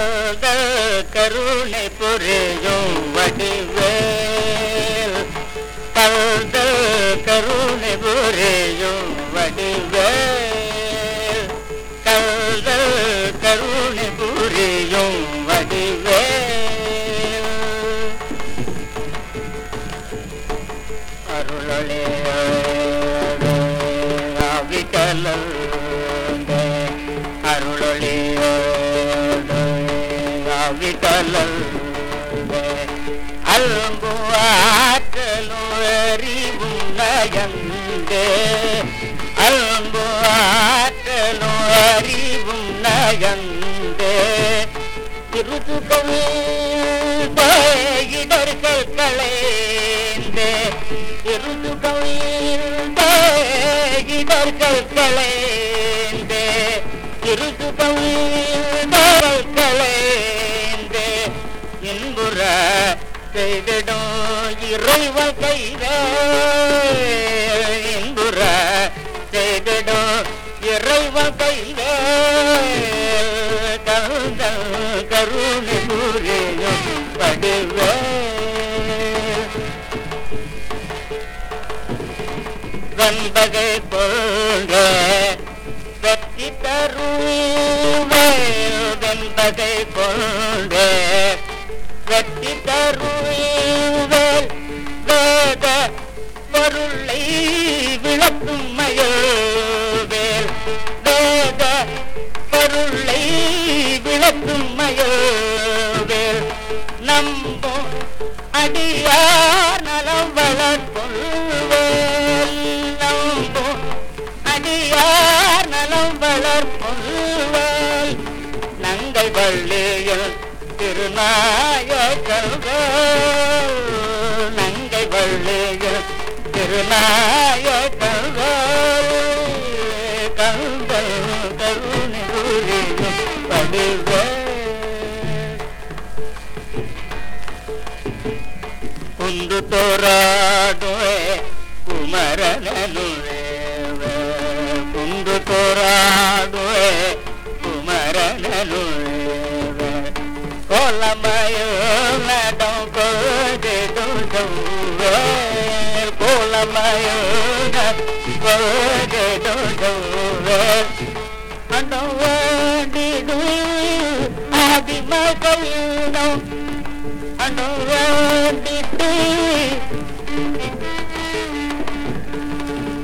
கல்தல் கருணை புரியும் வடிவேல். கல்தல் கருணை புரியும் வடிவேல். கல்தல் கருணை புரியும் வடிவேல். அருளே அவிகலந்த. அருள் அவிகலந்த அல்பு ஆற்றலும் அறிவும் நயந்தே அல்பு ஆற்றலும் அறிவும் நயந்தே திருதுகவே இடர்கள் களைந்தே திருதுகவே இடர்கள் களைந்தே திருதுகவே களைந்தே இன்புற செய்திடும் இறைவ கைத இன்புற செய்திடும் இறைவ கைத கந்த கருணை கூறியும் படுவே. வந்தகை போங்க வெற்றி தருவே. வந்தகை போங்க பொருளை விளக்கும் மயோவேல். வேத பொருளை விளக்கும் மயோவேல். நம்பும் அடியார் நலம் வளர்ப்பொல்வேல் நம்பும் அடியார் நலம் வளர்ப்பொல்வேல் நங்கள் வள்ளியில் திருநாயகர்கள். நங்கை வள்ளியில் திருநாயகர்கள் கந்தல் கருணை புரியும் படுவேல் ಕುಂದು ತೋರಾಡುವೆ ಕುಮರನನುವೆ ಕುಂದು ತೋರಾಡುವೆ ಕುಮರನನುವೆ ಕೋಲಮಯ ನಡಂ ಕೋದೆ ದುಡುವೆ Alamayo, I know what to do. I have been my for you now. I know what to do.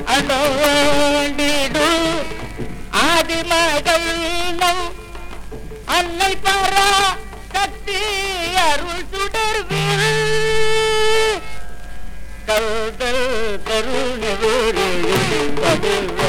I know what to do. I have been my for you now. அன்னை பாரா கத்தி அருள் சுடர்வீர் கல்தல் கருணை படுவே